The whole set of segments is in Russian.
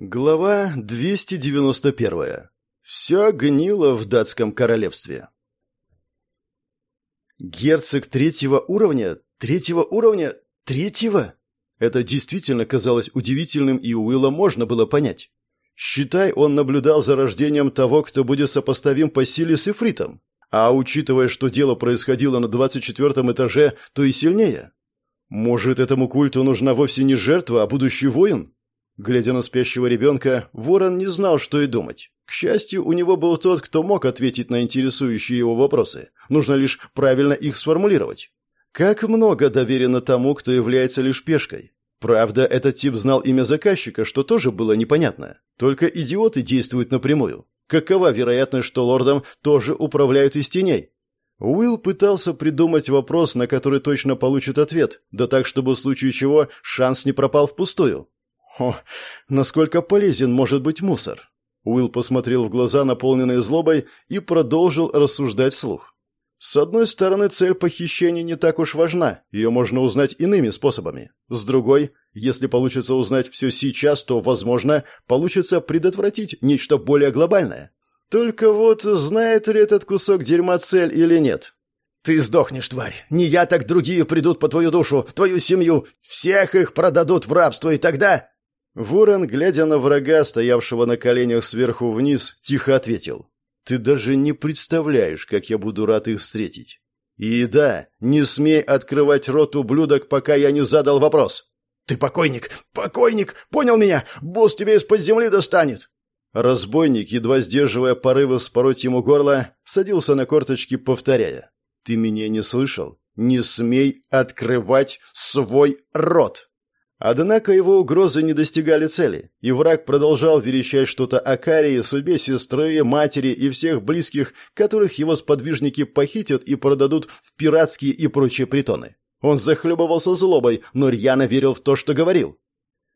Глава 291. Все гнило в датском королевстве. Герцог третьего уровня? Третьего уровня? Третьего? Это действительно казалось удивительным, и Уилла можно было понять. Считай, он наблюдал за рождением того, кто будет сопоставим по силе с Ифритом. А учитывая, что дело происходило на 24 этаже, то и сильнее. Может, этому культу нужна вовсе не жертва, а будущий воин? Глядя на спящего ребенка, Ворон не знал, что и думать. К счастью, у него был тот, кто мог ответить на интересующие его вопросы. Нужно лишь правильно их сформулировать. Как много доверено тому, кто является лишь пешкой. Правда, этот тип знал имя заказчика, что тоже было непонятно. Только идиоты действуют напрямую. Какова вероятность, что лордом тоже управляют из теней? Уилл пытался придумать вопрос, на который точно получит ответ, да так, чтобы в случае чего шанс не пропал впустую. О, насколько полезен может быть мусор? Уилл посмотрел в глаза, наполненные злобой, и продолжил рассуждать вслух. С одной стороны, цель похищения не так уж важна, ее можно узнать иными способами. С другой, если получится узнать все сейчас, то, возможно, получится предотвратить нечто более глобальное. Только вот знает ли этот кусок дерьма цель или нет? «Ты сдохнешь, тварь! Не я, так другие придут по твою душу, твою семью! Всех их продадут в рабство, и тогда...» Ворон, глядя на врага, стоявшего на коленях сверху вниз, тихо ответил. «Ты даже не представляешь, как я буду рад их встретить. И да, не смей открывать рот, ублюдок, пока я не задал вопрос». «Ты покойник! Покойник! Понял меня? Босс тебе из-под земли достанет!» Разбойник, едва сдерживая порывы спороть ему горло, садился на корточки, повторяя. «Ты меня не слышал? Не смей открывать свой рот!» Однако его угрозы не достигали цели, и враг продолжал верещать что-то о Карии, судьбе сестры, матери и всех близких, которых его сподвижники похитят и продадут в пиратские и прочие притоны. Он захлебывался злобой, но рьяно верил в то, что говорил.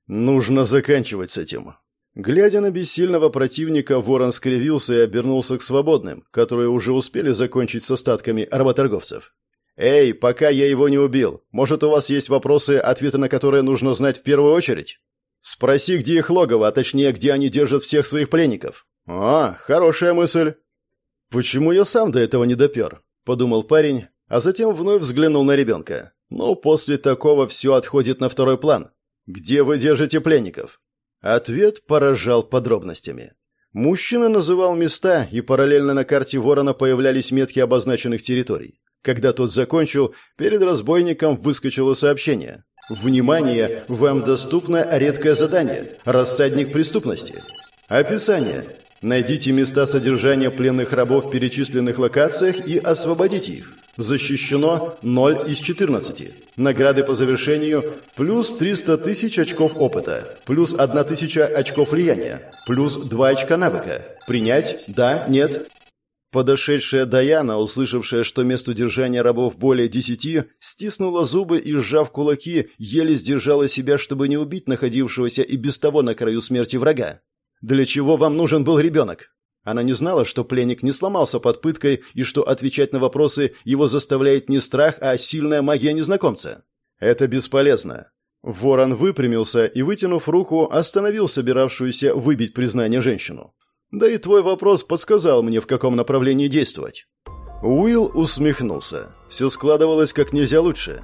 Нужно заканчивать с этим. Глядя на бессильного противника, ворон скривился и обернулся к свободным, которые уже успели закончить с остатками работорговцев. «Эй, пока я его не убил, может, у вас есть вопросы, ответы на которые нужно знать в первую очередь? Спроси, где их логово, а точнее, где они держат всех своих пленников». «А, хорошая мысль». «Почему я сам до этого не допер?» – подумал парень, а затем вновь взглянул на ребенка. «Но после такого все отходит на второй план. Где вы держите пленников?» Ответ поражал подробностями. Мужчина называл места, и параллельно на карте Ворона появлялись метки обозначенных территорий. Когда тот закончил, перед разбойником выскочило сообщение. «Внимание! Вам доступно редкое задание – рассадник преступности». Описание. Найдите места содержания пленных рабов в перечисленных локациях и освободите их. Защищено 0 из 14. Награды по завершению плюс 300 тысяч очков опыта, плюс 1 тысяча очков влияния, плюс 2 очка навыка. Принять? Да? Нет? Подошедшая Даяна, услышавшая, что место удержания рабов более десяти, стиснула зубы и, сжав кулаки, еле сдержала себя, чтобы не убить находившегося и без того на краю смерти врага. «Для чего вам нужен был ребенок?» Она не знала, что пленник не сломался под пыткой и что отвечать на вопросы его заставляет не страх, а сильная магия незнакомца. «Это бесполезно». Ворон выпрямился и, вытянув руку, остановил собиравшуюся выбить признание женщину. Да и твой вопрос подсказал мне, в каком направлении действовать. Уилл усмехнулся. Все складывалось как нельзя лучше.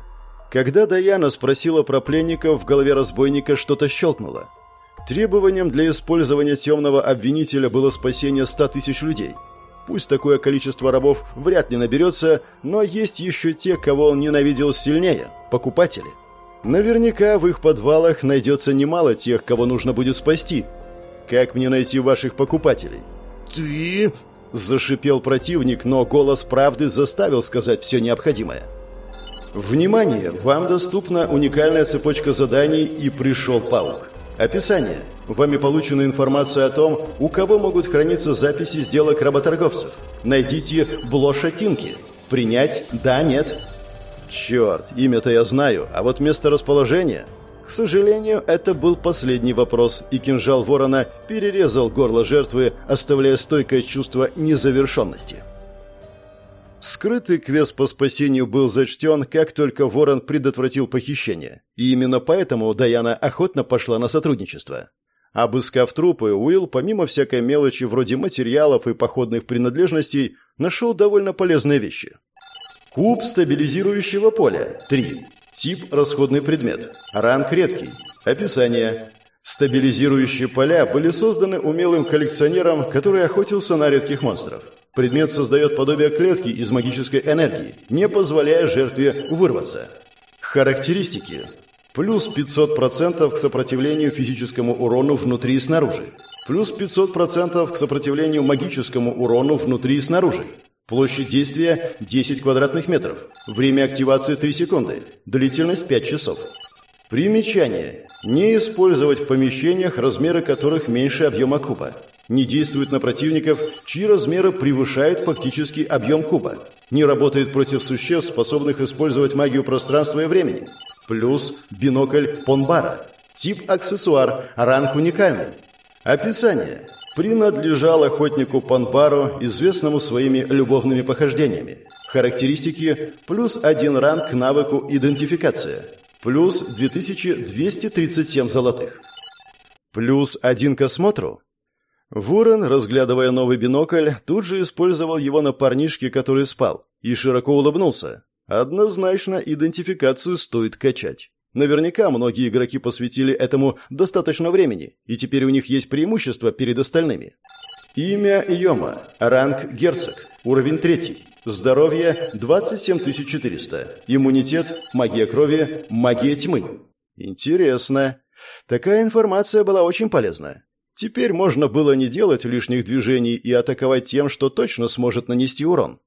Когда Даяна спросила про пленников, в голове разбойника что-то щелкнуло. Требованием для использования темного обвинителя было спасение ста тысяч людей. Пусть такое количество рабов вряд ли наберется, но есть еще те, кого он ненавидел сильнее – покупатели. Наверняка в их подвалах найдется немало тех, кого нужно будет спасти – как мне найти ваших покупателей?» «Ты...» – зашипел противник, но голос правды заставил сказать все необходимое. «Внимание! Вам доступна уникальная цепочка заданий и пришел паук. Описание. Вами получена информация о том, у кого могут храниться записи сделок работорговцев. Найдите Блоша Тинки. Принять «да», «нет». Черт, имя-то я знаю, а вот место расположения к сожалению, это был последний вопрос, и кинжал ворона перерезал горло жертвы, оставляя стойкое чувство незавершенности. Скрытый квест по спасению был зачтен, как только ворон предотвратил похищение, и именно поэтому Даяна охотно пошла на сотрудничество. Обыскав трупы, Уилл, помимо всякой мелочи вроде материалов и походных принадлежностей, нашел довольно полезные вещи. Куб стабилизирующего поля – 3. Тип – расходный предмет. Ранг редкий. Описание. Стабилизирующие поля были созданы умелым коллекционером, который охотился на редких монстров. Предмет создает подобие клетки из магической энергии, не позволяя жертве вырваться. Характеристики. Плюс 500% к сопротивлению физическому урону внутри и снаружи. Плюс 500% к сопротивлению магическому урону внутри и снаружи. Площадь действия 10 квадратных метров. Время активации 3 секунды. Длительность 5 часов. Примечание. Не использовать в помещениях, размеры которых меньше объема куба. Не действует на противников, чьи размеры превышают фактический объем куба. Не работает против существ, способных использовать магию пространства и времени. Плюс бинокль Понбара. Тип аксессуар, ранг уникальный. Описание принадлежал охотнику Панбару, известному своими любовными похождениями. Характеристики – плюс один ранг к навыку «Идентификация», плюс 2237 золотых. Плюс один к осмотру. Ворон, разглядывая новый бинокль, тут же использовал его на парнишке, который спал, и широко улыбнулся. Однозначно идентификацию стоит качать. Наверняка многие игроки посвятили этому достаточно времени, и теперь у них есть преимущество перед остальными. Имя Йома. Ранг Герцог. Уровень 3. Здоровье 27400. Иммунитет, магия крови, магия тьмы. Интересно. Такая информация была очень полезна. Теперь можно было не делать лишних движений и атаковать тем, что точно сможет нанести урон.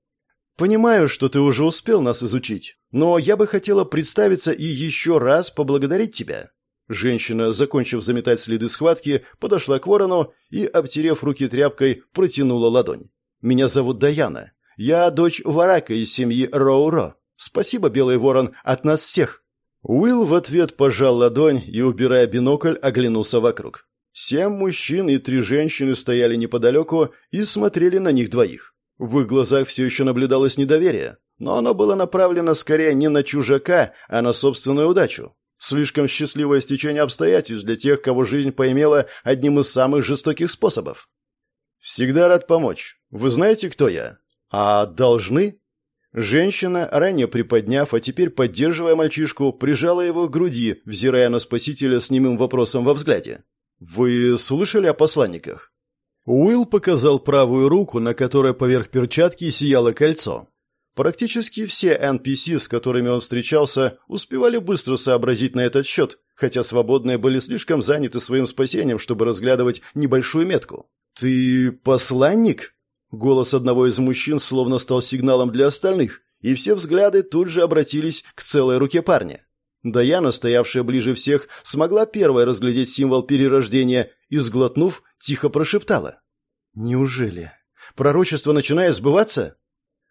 Понимаю, что ты уже успел нас изучить, но я бы хотела представиться и еще раз поблагодарить тебя. Женщина, закончив заметать следы схватки, подошла к ворону и, обтерев руки тряпкой, протянула ладонь. «Меня зовут Даяна. Я дочь Варака из семьи Роуро. Спасибо, Белый Ворон, от нас всех». Уилл в ответ пожал ладонь и, убирая бинокль, оглянулся вокруг. Семь мужчин и три женщины стояли неподалеку и смотрели на них двоих. В их глазах все еще наблюдалось недоверие, но оно было направлено скорее не на чужака, а на собственную удачу. Слишком счастливое стечение обстоятельств для тех, кого жизнь поимела одним из самых жестоких способов. «Всегда рад помочь. Вы знаете, кто я?» «А должны?» Женщина, ранее приподняв, а теперь поддерживая мальчишку, прижала его к груди, взирая на спасителя с немым вопросом во взгляде. «Вы слышали о посланниках?» Уилл показал правую руку, на которой поверх перчатки сияло кольцо. Практически все NPC, с которыми он встречался, успевали быстро сообразить на этот счет, хотя свободные были слишком заняты своим спасением, чтобы разглядывать небольшую метку. «Ты посланник?» Голос одного из мужчин словно стал сигналом для остальных, и все взгляды тут же обратились к целой руке парня. Даяна, стоявшая ближе всех, смогла первой разглядеть символ перерождения и, сглотнув, тихо прошептала. «Неужели? Пророчество начинает сбываться?»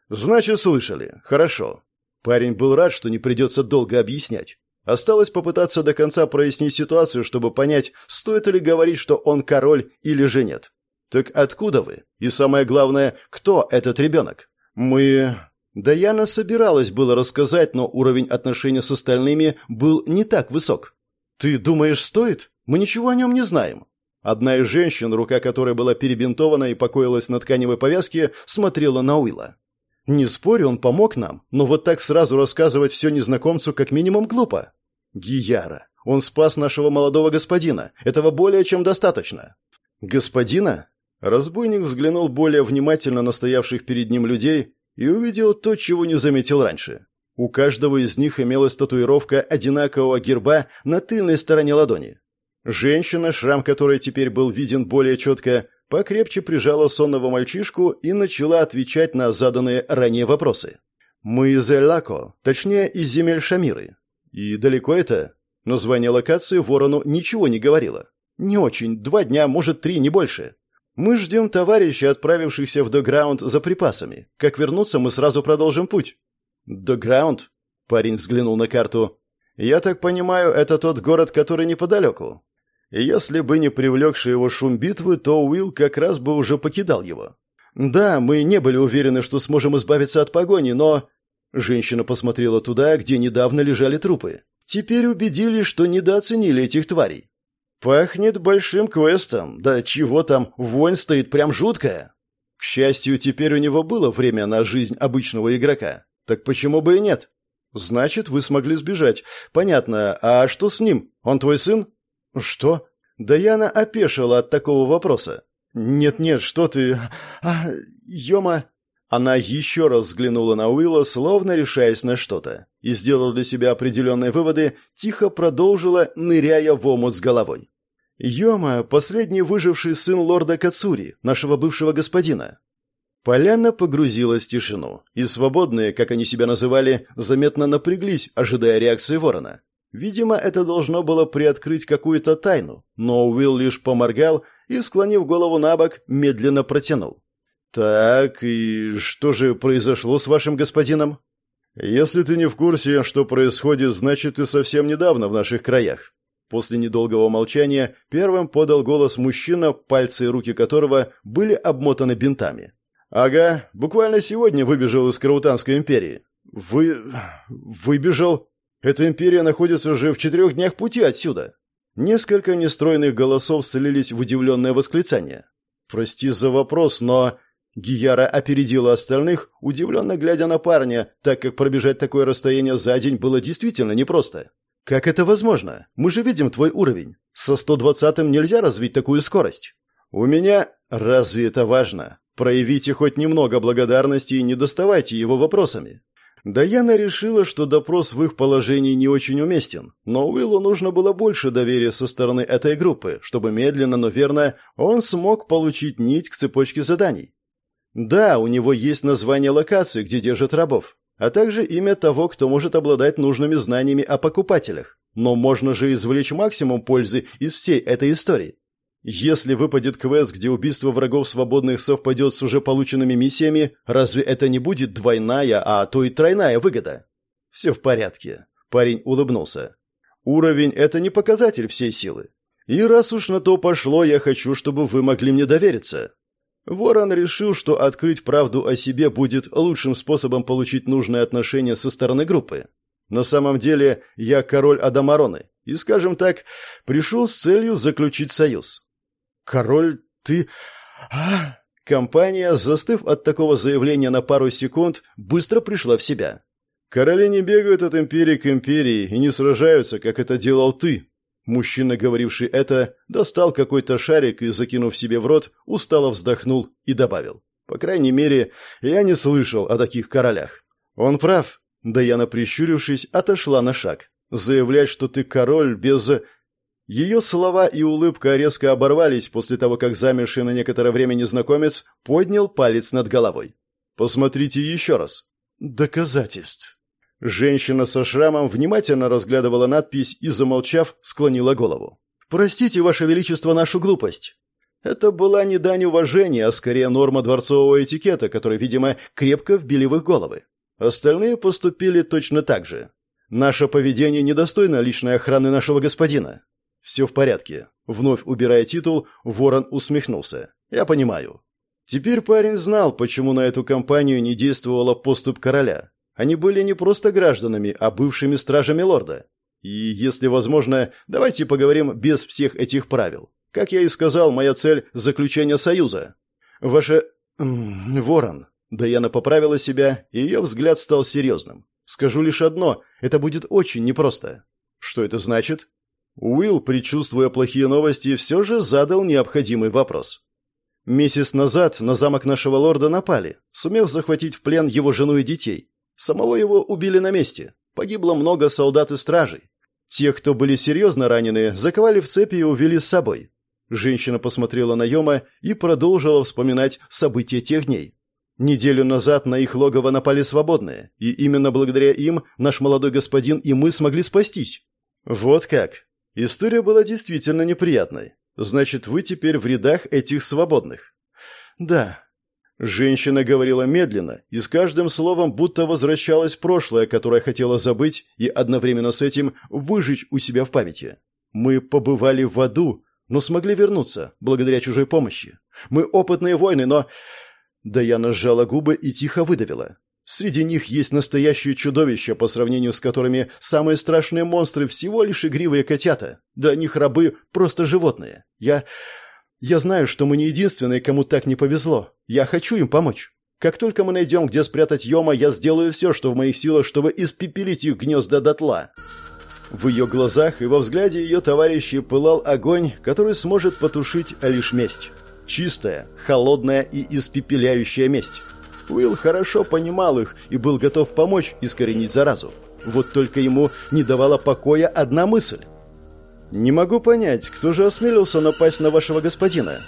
«Значит, слышали. Хорошо». Парень был рад, что не придется долго объяснять. Осталось попытаться до конца прояснить ситуацию, чтобы понять, стоит ли говорить, что он король или же нет. «Так откуда вы? И самое главное, кто этот ребенок?» «Мы...» Даяна собиралась было рассказать, но уровень отношения с остальными был не так высок. «Ты думаешь, стоит? Мы ничего о нем не знаем». Одна из женщин, рука которой была перебинтована и покоилась на тканевой повязке, смотрела на Уилла. «Не спорю, он помог нам, но вот так сразу рассказывать все незнакомцу как минимум глупо». «Гияра, он спас нашего молодого господина. Этого более чем достаточно». «Господина?» Разбойник взглянул более внимательно на стоявших перед ним людей и увидел то, чего не заметил раньше. У каждого из них имелась татуировка одинакового герба на тыльной стороне ладони. Женщина, шрам которой теперь был виден более четко, покрепче прижала сонного мальчишку и начала отвечать на заданные ранее вопросы. «Мы из Эллако, точнее, из земель Шамиры. И далеко это?» Название локации ворону ничего не говорило. «Не очень, два дня, может, три, не больше. Мы ждем товарища, отправившихся в Дограунд за припасами. Как вернуться, мы сразу продолжим путь». «Дограунд?» Парень взглянул на карту. «Я так понимаю, это тот город, который неподалеку?» Если бы не привлекший его шум битвы, то Уилл как раз бы уже покидал его. «Да, мы не были уверены, что сможем избавиться от погони, но...» Женщина посмотрела туда, где недавно лежали трупы. «Теперь убедились, что недооценили этих тварей. Пахнет большим квестом. Да чего там, вонь стоит прям жуткая. К счастью, теперь у него было время на жизнь обычного игрока. Так почему бы и нет? Значит, вы смогли сбежать. Понятно. А что с ним? Он твой сын? Что? Даяна опешила от такого вопроса. Нет-нет, что ты? А, Йома. Она еще раз взглянула на Уилла, словно решаясь на что-то, и сделала для себя определенные выводы, тихо продолжила, ныряя в омут с головой. Йома, последний выживший сын лорда Кацури, нашего бывшего господина. Поляна погрузилась в тишину, и свободные, как они себя называли, заметно напряглись, ожидая реакции ворона. Видимо, это должно было приоткрыть какую-то тайну, но Уилл лишь поморгал и, склонив голову на бок, медленно протянул. «Так, и что же произошло с вашим господином?» «Если ты не в курсе, что происходит, значит, ты совсем недавно в наших краях. После недолгого молчания первым подал голос мужчина, пальцы и руки которого были обмотаны бинтами. «Ага, буквально сегодня выбежал из Краутанской империи». «Вы... выбежал? Эта империя находится уже в четырех днях пути отсюда». Несколько нестройных голосов слились в удивленное восклицание. «Прости за вопрос, но...» Гияра опередила остальных, удивленно глядя на парня, так как пробежать такое расстояние за день было действительно непросто. «Как это возможно? Мы же видим твой уровень. Со 120-м нельзя развить такую скорость». «У меня... Разве это важно? Проявите хоть немного благодарности и не доставайте его вопросами». Даяна решила, что допрос в их положении не очень уместен, но Уиллу нужно было больше доверия со стороны этой группы, чтобы медленно, но верно он смог получить нить к цепочке заданий. Да, у него есть название локации, где держат рабов, а также имя того, кто может обладать нужными знаниями о покупателях. Но можно же извлечь максимум пользы из всей этой истории. Если выпадет квест, где убийство врагов свободных совпадет с уже полученными миссиями, разве это не будет двойная, а то и тройная выгода? Все в порядке. Парень улыбнулся. Уровень – это не показатель всей силы. И раз уж на то пошло, я хочу, чтобы вы могли мне довериться. Ворон решил, что открыть правду о себе будет лучшим способом получить нужное отношение со стороны группы. На самом деле, я король Адамароны, и, скажем так, пришел с целью заключить союз. Король, ты... А... Компания, застыв от такого заявления на пару секунд, быстро пришла в себя. Короли не бегают от империи к империи и не сражаются, как это делал ты, Мужчина, говоривший это, достал какой-то шарик и, закинув себе в рот, устало вздохнул и добавил. «По крайней мере, я не слышал о таких королях». «Он прав». Даяна, прищурившись, отошла на шаг. «Заявлять, что ты король без...» Ее слова и улыбка резко оборвались после того, как замерший на некоторое время незнакомец поднял палец над головой. «Посмотрите еще раз». «Доказательств». Женщина со шрамом внимательно разглядывала надпись и, замолчав, склонила голову. «Простите, Ваше Величество, нашу глупость». Это была не дань уважения, а скорее норма дворцового этикета, который, видимо, крепко вбили в их головы. Остальные поступили точно так же. Наше поведение недостойно личной охраны нашего господина. Все в порядке. Вновь убирая титул, Ворон усмехнулся. Я понимаю. Теперь парень знал, почему на эту компанию не действовала поступ короля. Они были не просто гражданами, а бывшими стражами лорда. И, если возможно, давайте поговорим без всех этих правил. Как я и сказал, моя цель – заключение союза. Ваше... Ворон. Даяна поправила себя, и ее взгляд стал серьезным. Скажу лишь одно – это будет очень непросто. Что это значит? Уилл, предчувствуя плохие новости, все же задал необходимый вопрос. Месяц назад на замок нашего лорда напали, сумев захватить в плен его жену и детей. Самого его убили на месте. Погибло много солдат и стражей. Тех, кто были серьезно ранены, заковали в цепи и увели с собой. Женщина посмотрела на Йома и продолжила вспоминать события тех дней. Неделю назад на их логово напали свободные, и именно благодаря им наш молодой господин и мы смогли спастись. Вот как. История была действительно неприятной. Значит, вы теперь в рядах этих свободных. Да, Женщина говорила медленно, и с каждым словом будто возвращалось прошлое, которое хотела забыть и одновременно с этим выжечь у себя в памяти. Мы побывали в аду, но смогли вернуться, благодаря чужой помощи. Мы опытные воины, но... Даяна сжала губы и тихо выдавила. Среди них есть настоящие чудовища, по сравнению с которыми самые страшные монстры всего лишь игривые котята. Для них рабы – просто животные. Я... я знаю, что мы не единственные, кому так не повезло. Я хочу им помочь. Как только мы найдем, где спрятать Йома, я сделаю все, что в моих силах, чтобы испепелить их гнезда дотла». В ее глазах и во взгляде ее товарищей пылал огонь, который сможет потушить лишь месть. Чистая, холодная и испепеляющая месть. Уилл хорошо понимал их и был готов помочь искоренить заразу. Вот только ему не давала покоя одна мысль. «Не могу понять, кто же осмелился напасть на вашего господина?»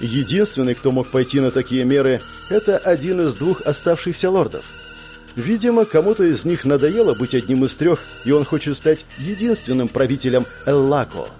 Единственный, кто мог пойти на такие меры, это один из двух оставшихся лордов. Видимо, кому-то из них надоело быть одним из трех, и он хочет стать единственным правителем Эллако –